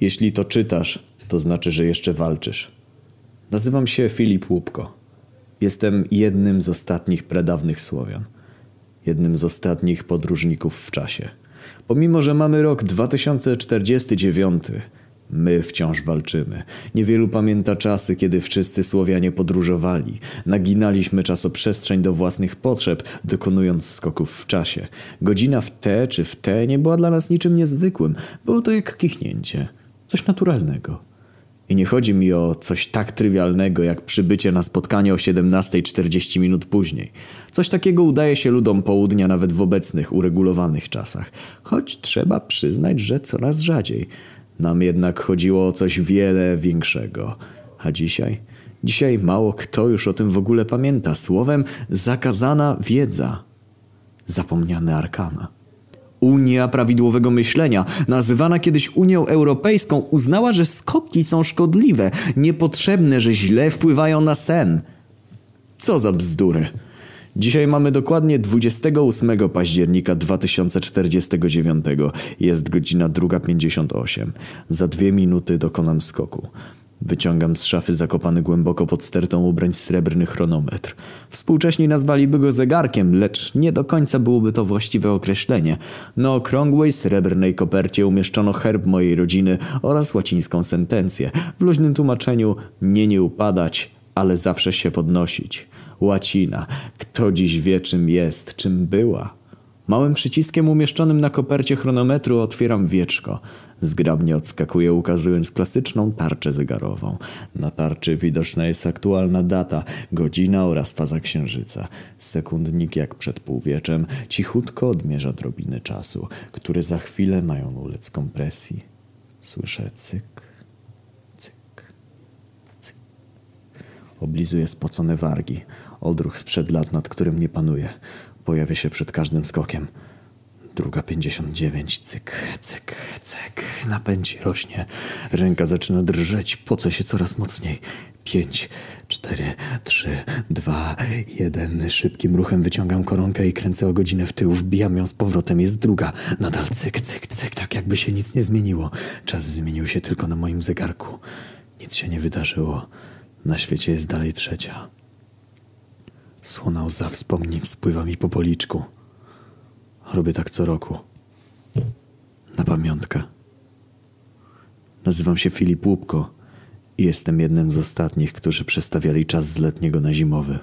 Jeśli to czytasz, to znaczy, że jeszcze walczysz. Nazywam się Filip Łupko. Jestem jednym z ostatnich predawnych Słowian. Jednym z ostatnich podróżników w czasie. Pomimo, że mamy rok 2049, my wciąż walczymy. Niewielu pamięta czasy, kiedy wszyscy Słowianie podróżowali. Naginaliśmy czasoprzestrzeń do własnych potrzeb, dokonując skoków w czasie. Godzina w te czy w te nie była dla nas niczym niezwykłym. Było to jak kichnięcie. Coś naturalnego. I nie chodzi mi o coś tak trywialnego jak przybycie na spotkanie o 17.40 minut później. Coś takiego udaje się ludom południa nawet w obecnych, uregulowanych czasach. Choć trzeba przyznać, że coraz rzadziej. Nam jednak chodziło o coś wiele większego. A dzisiaj? Dzisiaj mało kto już o tym w ogóle pamięta. Słowem zakazana wiedza. Zapomniane arkana. Unia Prawidłowego Myślenia, nazywana kiedyś Unią Europejską, uznała, że skoki są szkodliwe, niepotrzebne, że źle wpływają na sen. Co za bzdury. Dzisiaj mamy dokładnie 28 października 2049. Jest godzina 2.58. Za dwie minuty dokonam skoku. Wyciągam z szafy zakopany głęboko pod stertą ubrań srebrny chronometr. Współcześni nazwaliby go zegarkiem, lecz nie do końca byłoby to właściwe określenie. Na okrągłej srebrnej kopercie umieszczono herb mojej rodziny oraz łacińską sentencję. W luźnym tłumaczeniu nie nie upadać, ale zawsze się podnosić. Łacina. Kto dziś wie czym jest, czym była? Małym przyciskiem umieszczonym na kopercie chronometru otwieram wieczko. Zgrabnie odskakuję, ukazując klasyczną tarczę zegarową. Na tarczy widoczna jest aktualna data, godzina oraz faza księżyca. Sekundnik jak przed półwieczem cichutko odmierza drobiny czasu, które za chwilę mają ulec kompresji. Słyszę cyk, cyk, cyk. Oblizuję spocone wargi. Odruch sprzed lat, nad którym nie panuję. Pojawia się przed każdym skokiem. Druga pięćdziesiąt dziewięć, cyk, cyk, cyk. Napędzi rośnie. Ręka zaczyna drżeć, poce się coraz mocniej. Pięć, cztery, trzy, dwa, jeden. Szybkim ruchem wyciągam koronkę i kręcę o godzinę w tył. Wbijam ją z powrotem. Jest druga. Nadal cyk, cyk, cyk. Tak jakby się nic nie zmieniło. Czas zmienił się tylko na moim zegarku. Nic się nie wydarzyło. Na świecie jest dalej trzecia. Słona łza wspomnień spływa mi po policzku. Robię tak co roku. Na pamiątkę. Nazywam się Filip Łupko i jestem jednym z ostatnich, którzy przestawiali czas z letniego na zimowy.